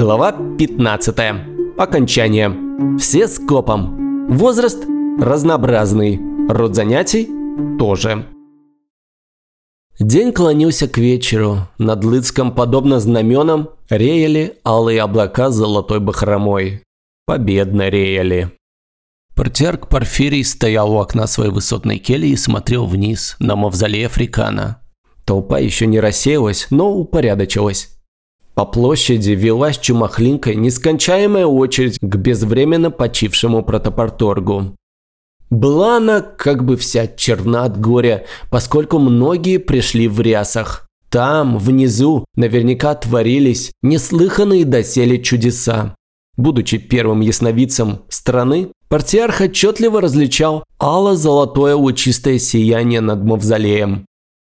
Глава 15. Окончание. Все с копом. Возраст разнообразный. Род занятий тоже. День клонился к вечеру. Над Лыцком, подобно знаменам, реяли алые облака с золотой бахромой. Победно реяли. Портярк Порфирий стоял у окна своей высотной кельи и смотрел вниз на мавзолей Африкана. Толпа еще не рассеялась, но упорядочилась. По площади велась чумахлинкой нескончаемая очередь к безвременно почившему протопорторгу. Была она как бы вся черна от горя, поскольку многие пришли в рясах. Там, внизу, наверняка творились неслыханные доселе чудеса. Будучи первым ясновидцем страны, партиарх отчетливо различал ало-золотое лучистое сияние над мавзолеем.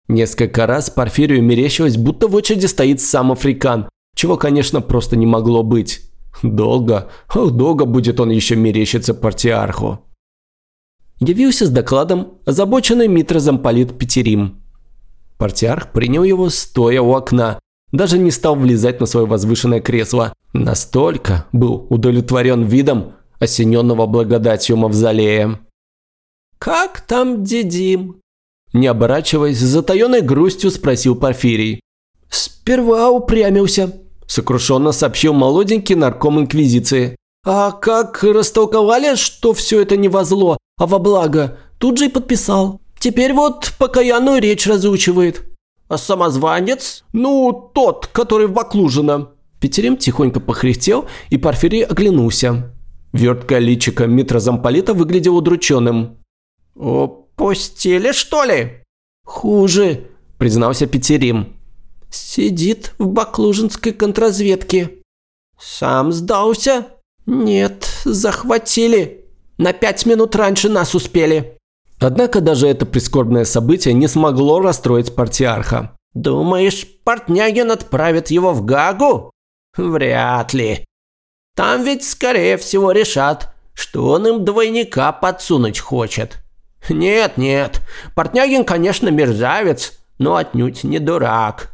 Несколько раз Порфирию мерещилось, будто в очереди стоит сам Африкан, чего, конечно, просто не могло быть. Долго, ох, долго будет он еще мерещиться партиарху. Явился с докладом озабоченный митрозамполит Петерим. Партиарх принял его стоя у окна, даже не стал влезать на свое возвышенное кресло. Настолько был удовлетворен видом осененного благодатью мавзолея. «Как там дедим?» Не оборачиваясь, с затаенной грустью спросил Порфирий. «Сперва упрямился», – сокрушенно сообщил молоденький нарком Инквизиции. «А как растолковали, что все это не во зло, а во благо, тут же и подписал. Теперь вот покаянную речь разучивает». «А самозванец?» «Ну, тот, который в Баклужино». Петерим тихонько похрехтел, и Порфирий оглянулся. Верткое личико Митра Замполита выглядело удрученным. «Упустили, что ли?» «Хуже», – признался Петерим. «Сидит в баклужинской контрразведке». «Сам сдался?» «Нет, захватили. На пять минут раньше нас успели». Однако даже это прискорбное событие не смогло расстроить партиарха. «Думаешь, Портнягин отправит его в Гагу?» «Вряд ли. Там ведь, скорее всего, решат, что он им двойника подсунуть хочет. Нет, нет, Портнягин, конечно, мерзавец, но отнюдь не дурак.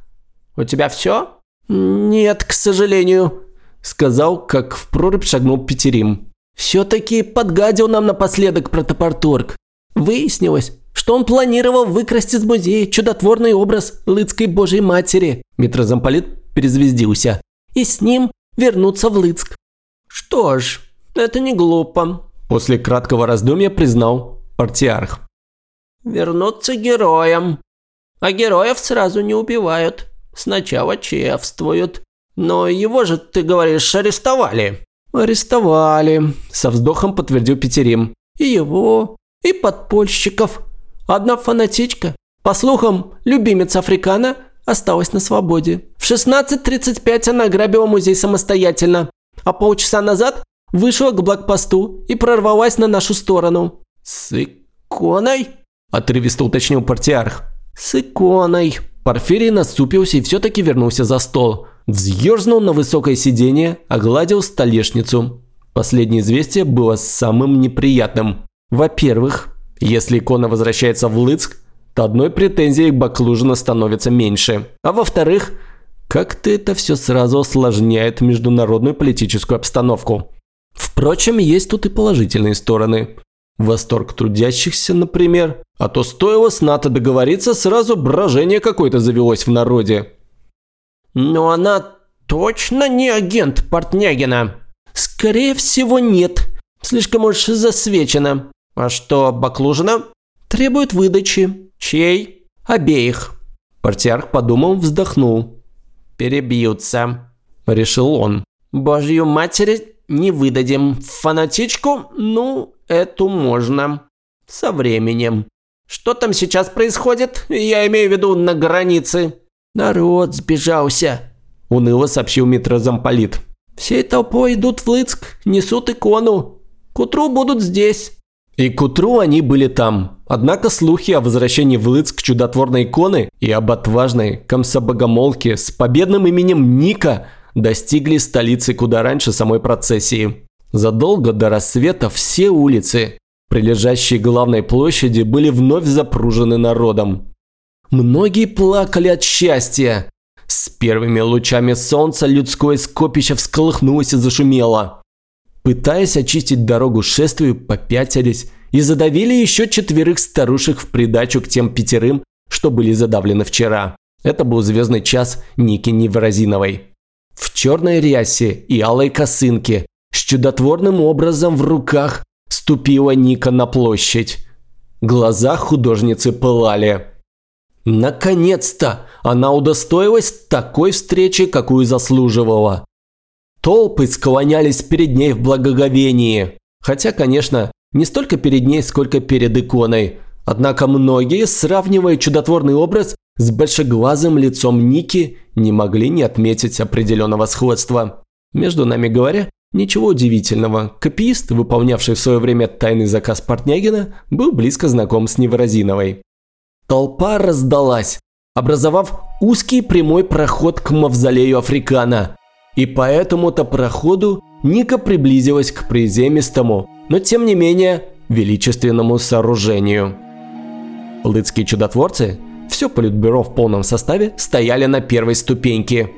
У тебя все? Нет, к сожалению, сказал, как в прорубь шагнул Петерим. Все-таки подгадил нам напоследок протопорторг. Выяснилось, что он планировал выкрасть из музея чудотворный образ Лыцкой Божьей Матери. Митрозамполит перезвездился. И с ним вернуться в Лыцк. Что ж, это не глупо. После краткого раздумья признал партиарх. Вернуться героям. А героев сразу не убивают. Сначала чевствуют. Но его же, ты говоришь, арестовали. Арестовали, со вздохом подтвердил Петерим. И его, и подпольщиков. Одна фанатичка, по слухам, любимец Африкана, осталась на свободе. В 16.35 она ограбила музей самостоятельно, а полчаса назад вышла к блокпосту и прорвалась на нашу сторону. «С иконой?» – отрывисто уточнил партиарх. «С иконой». Порфирий наступился и все-таки вернулся за стол. Взъерзнул на высокое сиденье, огладил столешницу. Последнее известие было самым неприятным. Во-первых, если икона возвращается в Лыцк, то одной претензией к Баклужина становится меньше. А во-вторых, как-то это все сразу осложняет международную политическую обстановку. Впрочем, есть тут и положительные стороны. Восторг трудящихся, например. А то стоило с НАТО договориться, сразу брожение какое-то завелось в народе. Но она точно не агент Портнягина. Скорее всего, нет. Слишком уж засвечена. А что, Баклужина? Требует выдачи. Чей? Обеих. Портиарх подумал, вздохнул. Перебьются. Решил он. Божью матери не выдадим. Фанатичку, ну, эту можно. Со временем. Что там сейчас происходит? Я имею в виду на границе. Народ сбежался. Уныло сообщил митрозамполит. Всей толпой идут в Лыцк, несут икону. К утру будут здесь. И к утру они были там. Однако слухи о возвращении в Лыцк чудотворной иконы и об отважной комсобогомолке с победным именем Ника достигли столицы куда раньше самой процессии. Задолго до рассвета все улицы, прилежащие к главной площади, были вновь запружены народом. Многие плакали от счастья. С первыми лучами солнца людское скопище всколыхнулось и зашумело. Пытаясь очистить дорогу шествию, попятились и задавили еще четверых старушек в придачу к тем пятерым, что были задавлены вчера. Это был звездный час Ники Невразиновой. В черной рясе и алой косынке, чудотворным образом в руках, ступила Ника на площадь. Глаза художницы пылали. Наконец-то она удостоилась такой встречи, какую заслуживала. Толпы склонялись перед ней в благоговении. Хотя, конечно, не столько перед ней, сколько перед иконой. Однако многие, сравнивая чудотворный образ с большеглазым лицом Ники, не могли не отметить определенного сходства. Между нами говоря, ничего удивительного. Копиист, выполнявший в свое время тайный заказ Портнягина, был близко знаком с Неворозиновой. Толпа раздалась, образовав узкий прямой проход к мавзолею Африкана. И по этому-то проходу Ника приблизилась к приземистому, но тем не менее величественному сооружению. Лыцкие чудотворцы, все политбюро в полном составе, стояли на первой ступеньке.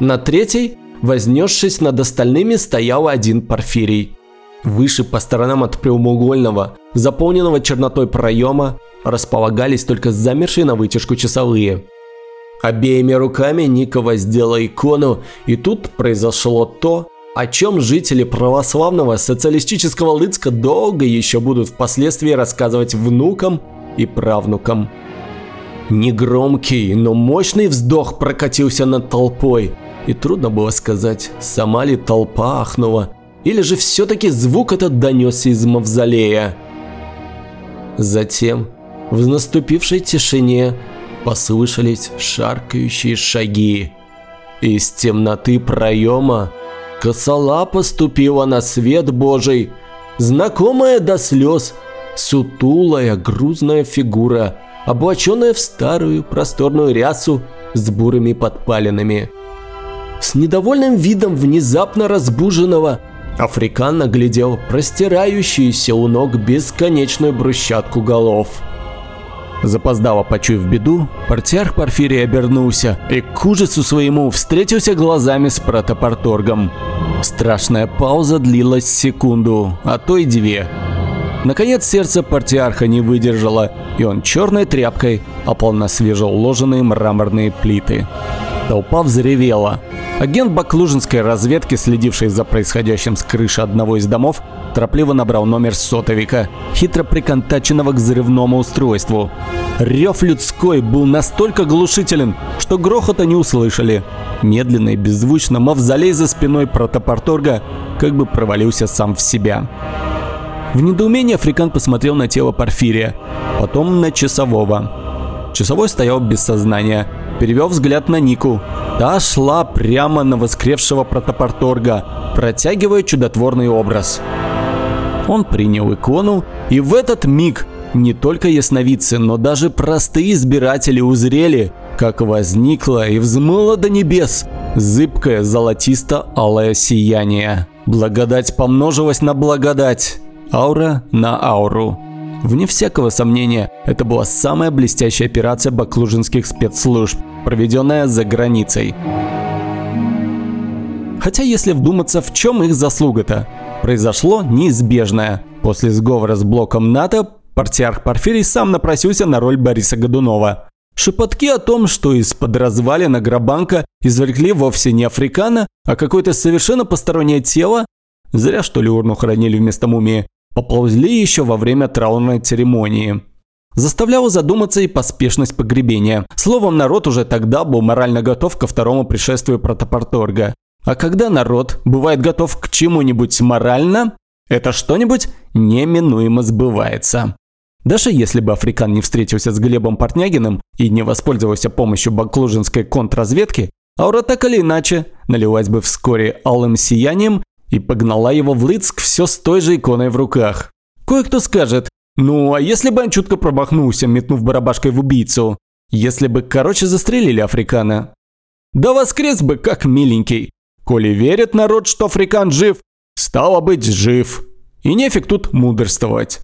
На третьей, вознесшись над остальными, стоял один Порфирий. Выше по сторонам от прямоугольного, заполненного чернотой проема, располагались только замершие на вытяжку часовые. Обеими руками Ника воздела икону, и тут произошло то, о чем жители православного социалистического Лыцка долго еще будут впоследствии рассказывать внукам и правнукам. Негромкий, но мощный вздох прокатился над толпой, и трудно было сказать, сама ли толпа ахнула, или же все-таки звук этот донесся из мавзолея. Затем в наступившей тишине послышались шаркающие шаги. Из темноты проема косола поступила на свет Божий, знакомая до слез, сутулая грузная фигура, облаченная в старую просторную рясу с бурыми подпалинами. С недовольным видом внезапно разбуженного Африкан наглядел простирающуюся у ног бесконечную брусчатку голов – Запоздало почуяв беду, портиарх Порфирий обернулся и к ужасу своему встретился глазами с протопорторгом. Страшная пауза длилась секунду, а то и две. Наконец сердце портиарха не выдержало, и он черной тряпкой опал на свежеуложенные мраморные плиты. Толпа взревела. Агент баклужинской разведки, следивший за происходящим с крыши одного из домов, торопливо набрал номер сотовика, хитро приконтаченного к взрывному устройству. Рев людской был настолько глушителен, что грохота не услышали. Медленно и беззвучно мавзолей за спиной протопорторга как бы провалился сам в себя. В недоумении Африкан посмотрел на тело Порфирия, потом на часового. Часовой стоял без сознания, перевел взгляд на Нику. Та шла прямо на воскревшего протопорторга, протягивая чудотворный образ. Он принял икону, и в этот миг не только ясновидцы, но даже простые избиратели узрели, как возникло и взмыло до небес зыбкое золотисто-алое сияние. Благодать помножилась на благодать, аура на ауру. Вне всякого сомнения, это была самая блестящая операция баклужинских спецслужб, проведенная за границей. Хотя если вдуматься, в чем их заслуга-то? Произошло неизбежное. После сговора с блоком НАТО партиарх Порфирий сам напросился на роль Бориса Годунова. Шепотки о том, что из-под развалина Грабанка извлекли вовсе не африкана, а какое-то совершенно постороннее тело, зря что ли урну хранили вместо мумии, поползли еще во время траурной церемонии. Заставляло задуматься и поспешность погребения. Словом, народ уже тогда был морально готов ко второму пришествию протопорторга. А когда народ бывает готов к чему-нибудь морально, это что-нибудь неминуемо сбывается. Даже если бы Африкан не встретился с Глебом Портнягиным и не воспользовался помощью баклужинской контрразведки, аура так или иначе налилась бы вскоре алым сиянием и погнала его в Лыцк все с той же иконой в руках. Кое-кто скажет, ну а если бы он чутко промахнулся, метнув барабашкой в убийцу? Если бы, короче, застрелили Африкана? Да воскрес бы как миленький. Коли верит народ, что африкан жив, стало быть жив. И нефиг тут мудрствовать.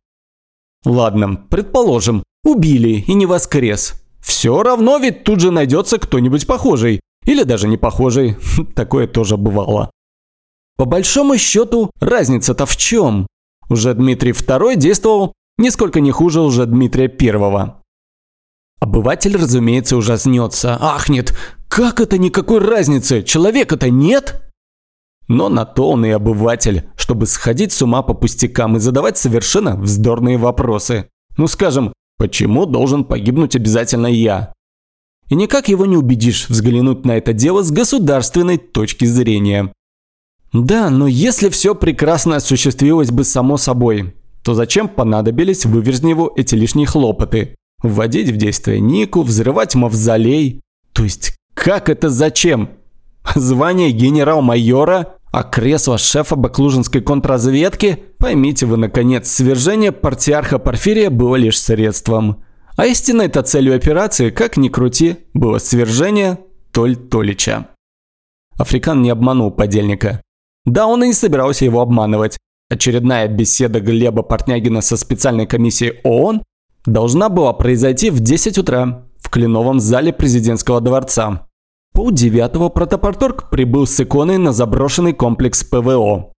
Ладно, предположим, убили и не воскрес. Все равно ведь тут же найдется кто-нибудь похожий. Или даже не похожий, такое тоже бывало. По большому счету, разница-то в чем? Уже Дмитрий II действовал нисколько не хуже уже Дмитрия I. Обыватель, разумеется, ужаснется. Ахнет, как это никакой разницы? Человека-то нет? Но на то он и обыватель, чтобы сходить с ума по пустякам и задавать совершенно вздорные вопросы. Ну скажем, почему должен погибнуть обязательно я? И никак его не убедишь взглянуть на это дело с государственной точки зрения. Да, но если все прекрасно осуществилось бы само собой, то зачем понадобились в Выверзневу эти лишние хлопоты? Вводить в действие Нику, взрывать мавзолей? То есть, как это зачем? Звание генерал-майора а кресло шефа баклужинской контрразведки, поймите вы, наконец, свержение партиарха Порфирия было лишь средством. А истинной-то целью операции, как ни крути, было свержение Толь Толича. Африкан не обманул подельника. Да, он и не собирался его обманывать. Очередная беседа Глеба Портнягина со специальной комиссией ООН должна была произойти в 10 утра в Кленовом зале президентского дворца полдевятого протопорторг прибыл с иконой на заброшенный комплекс ПВО.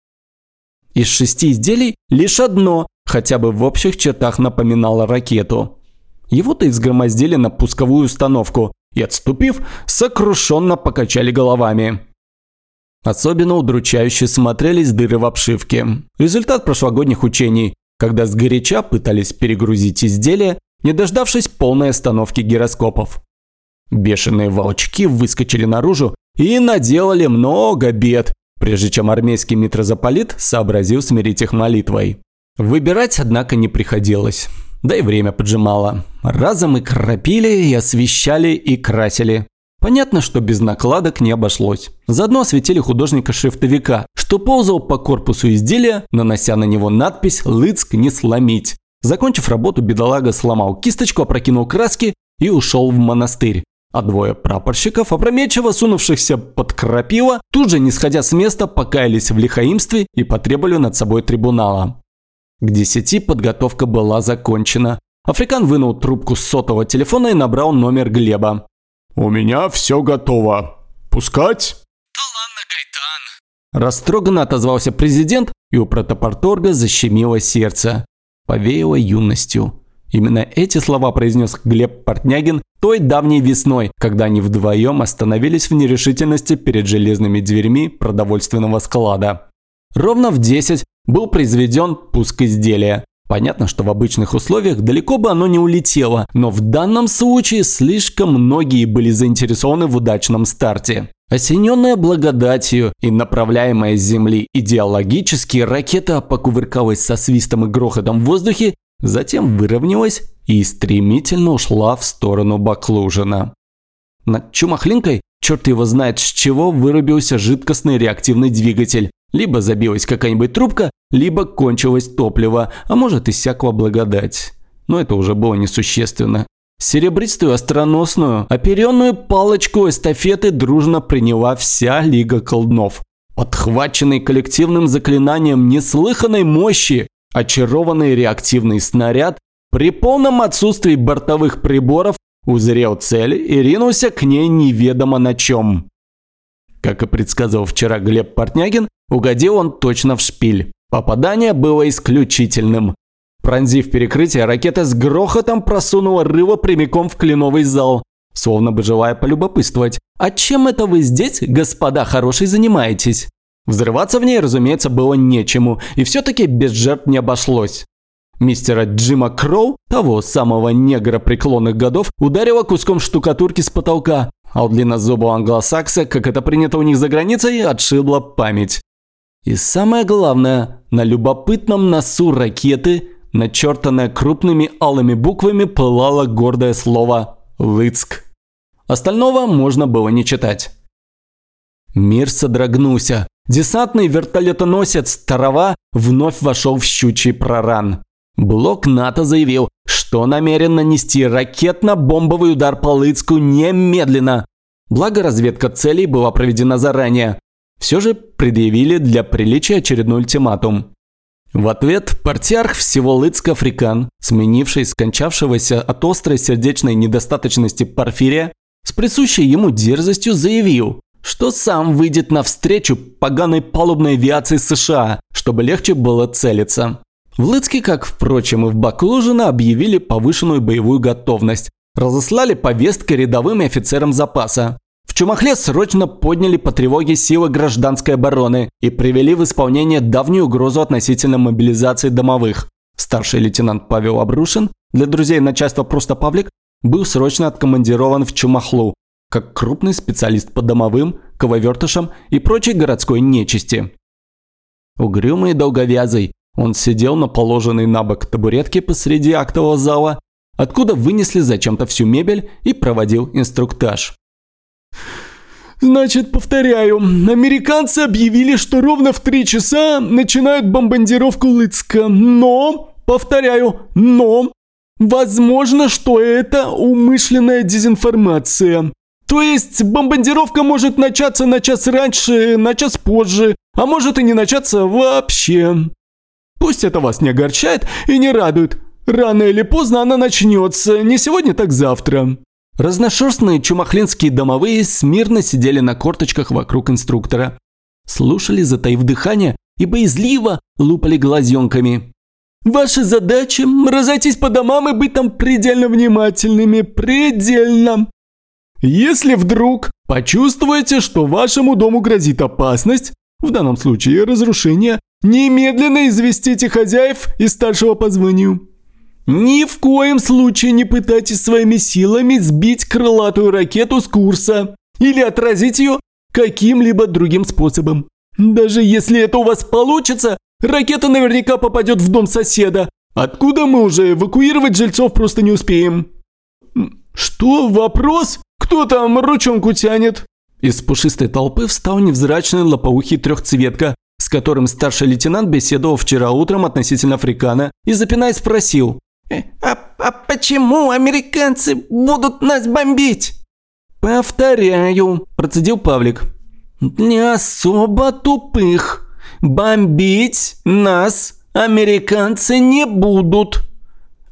Из шести изделий лишь одно хотя бы в общих чертах напоминало ракету. Его-то изгромоздили на пусковую установку и, отступив, сокрушенно покачали головами. Особенно удручающе смотрелись дыры в обшивке. Результат прошлогодних учений, когда сгоряча пытались перегрузить изделия, не дождавшись полной остановки гироскопов. Бешеные волчки выскочили наружу и наделали много бед, прежде чем армейский митрополит сообразил смирить их молитвой. Выбирать, однако, не приходилось. Да и время поджимало. Разом и кропили, и освещали, и красили. Понятно, что без накладок не обошлось. Заодно осветили художника-шрифтовика, что ползал по корпусу изделия, нанося на него надпись «Лыцк не сломить». Закончив работу, бедолага сломал кисточку, опрокинул краски и ушел в монастырь. А двое прапорщиков, опрометчиво сунувшихся под крапива, тут же, не сходя с места, покаялись в лихаимстве и потребовали над собой трибунала. К десяти подготовка была закончена. Африкан вынул трубку сотового телефона и набрал номер Глеба. «У меня все готово. Пускать?» «Да ладно, Гайтан!» Растроганно отозвался президент, и у протопорторга защемило сердце. Повеяло юностью. Именно эти слова произнес Глеб Портнягин той давней весной, когда они вдвоем остановились в нерешительности перед железными дверьми продовольственного склада. Ровно в 10 был произведен пуск изделия. Понятно, что в обычных условиях далеко бы оно не улетело, но в данном случае слишком многие были заинтересованы в удачном старте. Осененная благодатью и направляемая с Земли идеологически, ракета покувыркалась со свистом и грохотом в воздухе затем выровнялась и стремительно ушла в сторону Баклужина. Над Чумахлинкой, черт его знает с чего, вырубился жидкостный реактивный двигатель. Либо забилась какая-нибудь трубка, либо кончилось топливо, а может иссякла благодать. Но это уже было несущественно. Серебристую остроносную, оперенную палочку эстафеты дружно приняла вся Лига колдунов. Подхваченный коллективным заклинанием неслыханной мощи, Очарованный реактивный снаряд при полном отсутствии бортовых приборов узрел цель и ринулся к ней неведомо на чем. Как и предсказывал вчера Глеб Портнягин, угодил он точно в шпиль. Попадание было исключительным. Пронзив перекрытие, ракета с грохотом просунула рыва прямиком в кленовый зал, словно бы желая полюбопытствовать. «А чем это вы здесь, господа хорошие, занимаетесь?» Взрываться в ней, разумеется, было нечему, и все-таки без жертв не обошлось. Мистера Джима Кроу, того самого негра преклонных годов, ударило куском штукатурки с потолка, а у длиннозубого англосакса, как это принято у них за границей, отшибла память. И самое главное, на любопытном носу ракеты, начертанное крупными алыми буквами, пылало гордое слово «Лыцк». Остального можно было не читать. Мир содрогнулся. Десантный вертолетоносец «Тарава» вновь вошел в щучий проран. Блок НАТО заявил, что намерен нанести ракетно-бомбовый удар по Лыцку немедленно. Благо разведка целей была проведена заранее. Все же предъявили для приличия очередной ультиматум. В ответ партиарх всего Лыцка Африкан, сменивший скончавшегося от острой сердечной недостаточности Порфирия, с присущей ему дерзостью заявил, что сам выйдет навстречу поганой палубной авиации США, чтобы легче было целиться. В Лыцке, как, впрочем, и в Баклужино, объявили повышенную боевую готовность. Разослали повестки рядовым и офицерам запаса. В Чумахле срочно подняли по тревоге силы гражданской обороны и привели в исполнение давнюю угрозу относительно мобилизации домовых. Старший лейтенант Павел Обрушин, для друзей начальства просто Павлик, был срочно откомандирован в Чумахлу, как крупный специалист по домовым, кововертышам и прочей городской нечисти. Угрюмый и долговязый, он сидел на положенной на бок табуретке посреди актового зала, откуда вынесли зачем-то всю мебель и проводил инструктаж. Значит, повторяю, американцы объявили, что ровно в три часа начинают бомбардировку Лыцка. Но, повторяю, но, возможно, что это умышленная дезинформация. То есть бомбардировка может начаться на час раньше, на час позже, а может и не начаться вообще. Пусть это вас не огорчает и не радует. Рано или поздно она начнется, не сегодня, так завтра. Разношерстные чумахлинские домовые смирно сидели на корточках вокруг инструктора. Слушали, затаив дыхание, и боязливо лупали глазенками. «Ваша задача – разойтись по домам и быть там предельно внимательными, предельно. Если вдруг почувствуете, что вашему дому грозит опасность, в данном случае разрушение, немедленно известите хозяев и старшего по званию. Ни в коем случае не пытайтесь своими силами сбить крылатую ракету с курса или отразить ее каким-либо другим способом. Даже если это у вас получится, ракета наверняка попадет в дом соседа, откуда мы уже эвакуировать жильцов просто не успеем. Что, вопрос? Кто там ручонку тянет? Из пушистой толпы встал невзрачный лопоухий трехцветка, с которым старший лейтенант беседовал вчера утром относительно Африкана и запинаясь спросил. Э, а, а почему американцы будут нас бомбить? Повторяю, процедил Павлик. Не особо тупых. Бомбить нас американцы не будут.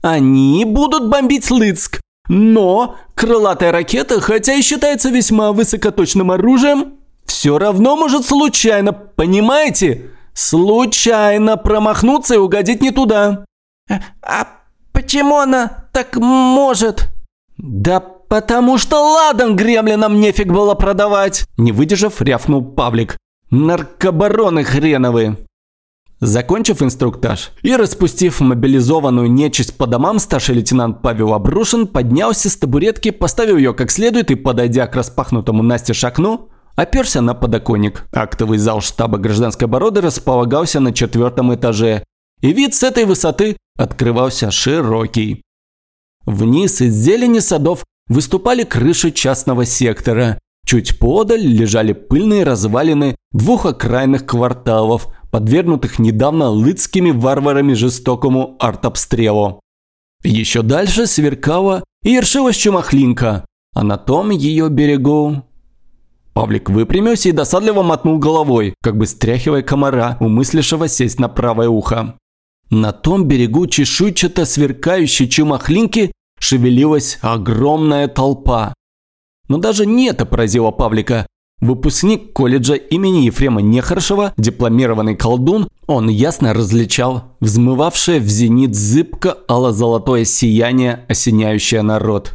Они будут бомбить Лыцк. Но крылатая ракета, хотя и считается весьма высокоточным оружием, все равно может случайно, понимаете? Случайно промахнуться и угодить не туда. А, а Почему она так может?» «Да потому что ладан гремлинам нефиг было продавать!» Не выдержав, рявкнул Павлик. «Наркобароны хреновые!» Закончив инструктаж и распустив мобилизованную нечисть по домам, старший лейтенант Павел Обрушин поднялся с табуретки, поставил ее как следует и, подойдя к распахнутому Насте окну, оперся на подоконник. Актовый зал штаба гражданской обороны располагался на четвертом этаже, и вид с этой высоты открывался широкий. Вниз из зелени садов выступали крыши частного сектора. Чуть подаль лежали пыльные развалины двух окраинных кварталов, подвергнутых недавно лыцкими варварами жестокому артобстрелу. Еще дальше сверкала и ершилась чумахлинка, а на том ее берегу... Павлик выпрямился и досадливо мотнул головой, как бы стряхивая комара, умыслившего сесть на правое ухо. На том берегу чешуйчато сверкающей чумахлинки шевелилась огромная толпа. Но даже не это поразило Павлика. Выпускник колледжа имени Ефрема Нехорошева, дипломированный колдун, он ясно различал взмывавшее в зенит зыбко ало-золотое сияние, осеняющее народ.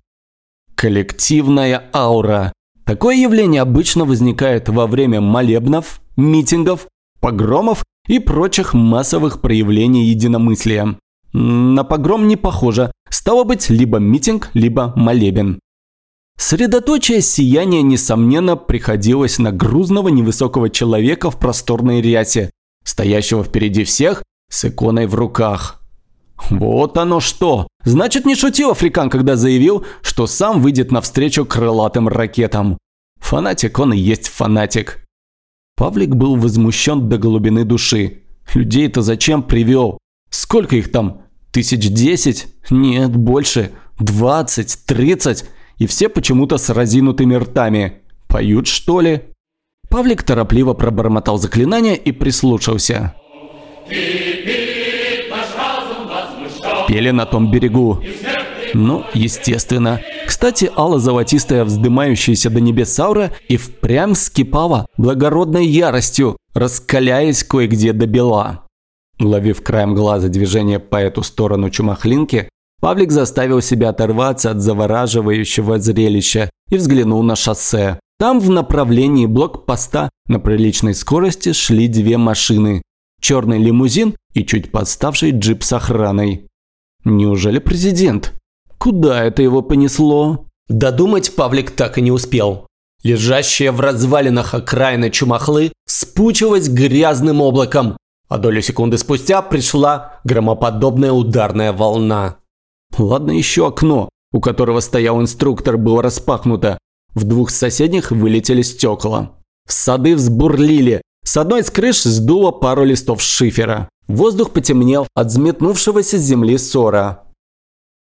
Коллективная аура. Такое явление обычно возникает во время молебнов, митингов, погромов и прочих массовых проявлений единомыслия. На погром не похоже. Стало быть, либо митинг, либо молебен. Средоточие сияния, несомненно, приходилось на грузного невысокого человека в просторной рясе, стоящего впереди всех с иконой в руках. Вот оно что! Значит, не шутил Африкан, когда заявил, что сам выйдет навстречу крылатым ракетам. Фанатик он и есть фанатик. Павлик был возмущен до глубины души. Людей-то зачем привел? Сколько их там? Тысяч десять? Нет, больше. Двадцать, тридцать. И все почему-то с разинутыми ртами. Поют, что ли? Павлик торопливо пробормотал заклинание и прислушался. Пели на том берегу. Ну, естественно. Кстати, алло-золотистая, вздымающаяся до небес аура и впрямь скипала благородной яростью, раскаляясь кое-где до бела. Ловив краем глаза движение по эту сторону чумахлинки, Павлик заставил себя оторваться от завораживающего зрелища и взглянул на шоссе. Там в направлении блокпоста на приличной скорости шли две машины. Черный лимузин и чуть подставший джип с охраной. Неужели президент? Куда это его понесло? Додумать Павлик так и не успел. Лежащая в развалинах окраина чумахлы спучилась грязным облаком, а долю секунды спустя пришла громоподобная ударная волна. Ладно еще окно, у которого стоял инструктор, было распахнуто. В двух соседних вылетели стекла. В сады взбурлили. С одной из крыш сдуло пару листов шифера. Воздух потемнел от взметнувшегося с земли ссора.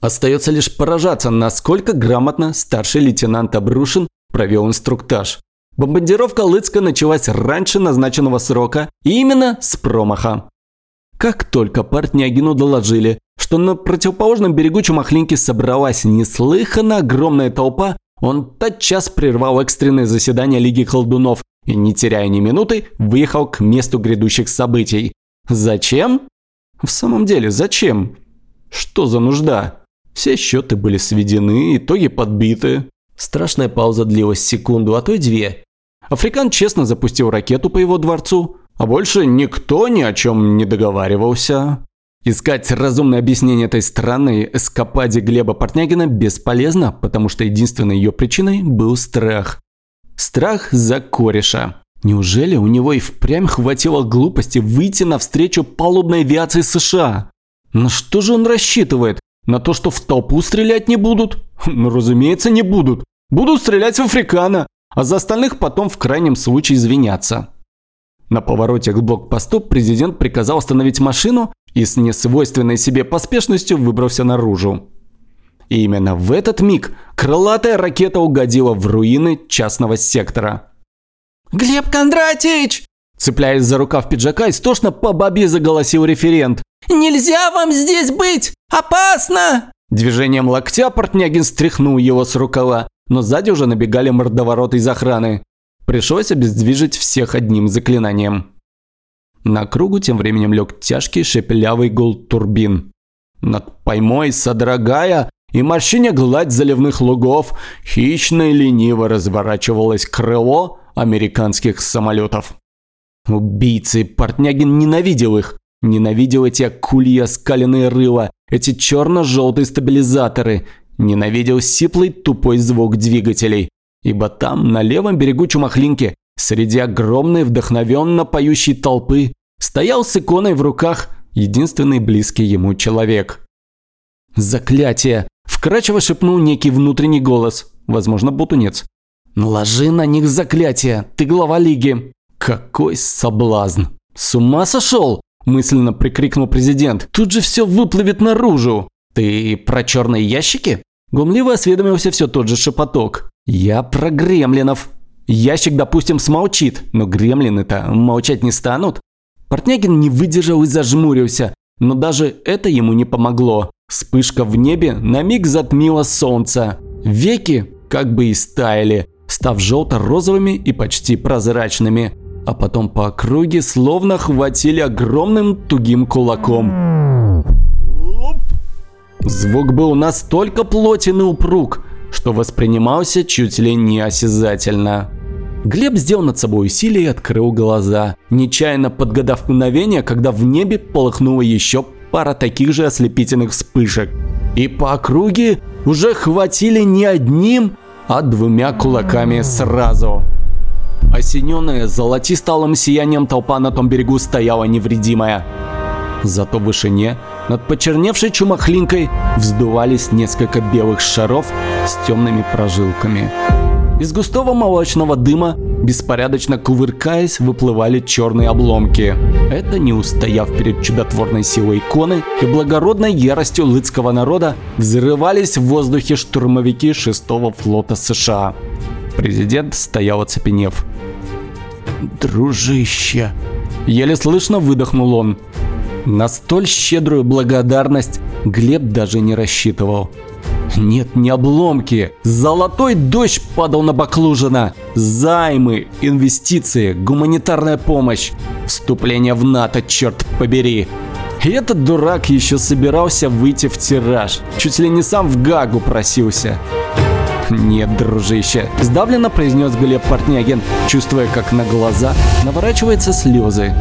Остается лишь поражаться, насколько грамотно старший лейтенант Абрушин провел инструктаж. Бомбардировка Лыцка началась раньше назначенного срока и именно с промаха. Как только Портнягину доложили, что на противоположном берегу Чумахлинки собралась неслыханно огромная толпа, он тотчас прервал экстренное заседание Лиги колдунов и, не теряя ни минуты, выехал к месту грядущих событий. Зачем? В самом деле, зачем? Что за нужда? Все счеты были сведены, итоги подбиты. Страшная пауза длилась секунду, а то и две. Африкан честно запустил ракету по его дворцу, а больше никто ни о чем не договаривался. Искать разумное объяснение этой странной эскападе Глеба Портнягина бесполезно, потому что единственной ее причиной был страх. Страх за кореша. Неужели у него и впрямь хватило глупости выйти навстречу палубной авиации США? На что же он рассчитывает? На то, что в толпу стрелять не будут? Ну, разумеется, не будут. Будут стрелять в Африкана, а за остальных потом в крайнем случае извиняться. На повороте к блокпосту президент приказал остановить машину и с несвойственной себе поспешностью выбрался наружу. И именно в этот миг крылатая ракета угодила в руины частного сектора. «Глеб Кондратьевич!» Цепляясь за рукав пиджака, истошно по бабе заголосил референт. «Нельзя вам здесь быть! Опасно!» Движением локтя Портнягин стряхнул его с рукава, но сзади уже набегали мордовороты из охраны. Пришлось обездвижить всех одним заклинанием. На кругу тем временем лег тяжкий шепелявый гул турбин. Над поймой, содрогая и морщине гладь заливных лугов, хищно и лениво разворачивалось крыло американских самолетов. Убийцы, Портнягин ненавидел их. Ненавидел эти акульи оскаленные рыла, эти черно-желтые стабилизаторы. Ненавидел сиплый тупой звук двигателей. Ибо там, на левом берегу Чумахлинки, Среди огромной вдохновенно поющей толпы стоял с иконой в руках единственный близкий ему человек. «Заклятие!» – вкрадчиво шепнул некий внутренний голос, возможно, бутунец. «Наложи на них заклятие, ты глава лиги!» «Какой соблазн!» «С ума сошел?» – мысленно прикрикнул президент. «Тут же все выплывет наружу!» «Ты про черные ящики?» Глумливо осведомился все тот же шепоток. «Я про гремлинов!» Ящик, допустим, смолчит, но гремлины-то молчать не станут. Портнягин не выдержал и зажмурился, но даже это ему не помогло. Вспышка в небе на миг затмила солнце. Веки как бы и стаяли, став желто-розовыми и почти прозрачными. А потом по округе словно хватили огромным тугим кулаком. Звук был настолько плотен и упруг, что воспринимался чуть ли не осязательно. Глеб сделал над собой усилие и открыл глаза, нечаянно подгадав мгновение, когда в небе полыхнула еще пара таких же ослепительных вспышек. И по округе уже хватили не одним, а двумя кулаками сразу. Осененная золотисталым сиянием толпа на том берегу стояла невредимая. Зато в вышине над почерневшей чумахлинкой вздувались несколько белых шаров с темными прожилками. Из густого молочного дыма, беспорядочно кувыркаясь, выплывали черные обломки. Это, не устояв перед чудотворной силой иконы и благородной яростью лыцкого народа, взрывались в воздухе штурмовики 6-го флота США. Президент стоял оцепенев. «Дружище!» Еле слышно выдохнул он. На столь щедрую благодарность Глеб даже не рассчитывал. Нет, не обломки. Золотой дождь падал на Баклужина. Займы, инвестиции, гуманитарная помощь. Вступление в НАТО, черт побери. И этот дурак еще собирался выйти в тираж. Чуть ли не сам в Гагу просился. «Нет, дружище», – сдавленно произнес Глеб Портнягин, чувствуя, как на глаза наворачиваются слезы.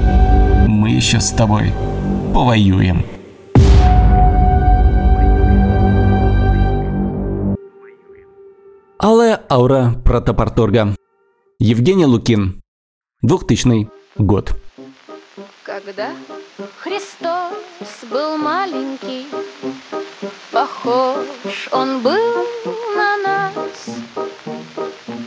«Мы еще с тобой повоюем». Алая аура протопорторга. Евгений Лукин. 2000 год. Когда Христос был маленький, Похож он был на нас.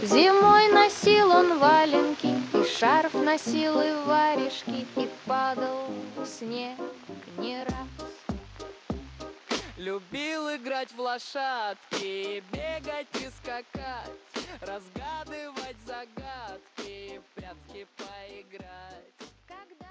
Зимой носил он валенки, И шарф носил и варежки, И падал снег не раз. Любил играть в лошадки, бегать и скакать, разгадывать загадки, прятки поиграть. Когда